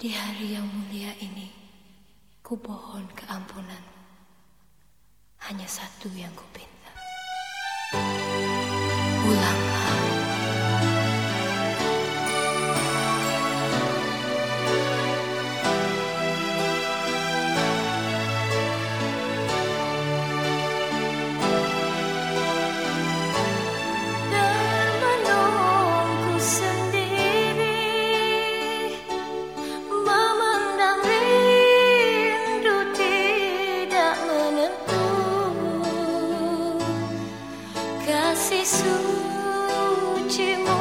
Di hari yang mulia ini, ku pohon keampunan. Hanya satu yang ku pinta. Ulanglah último.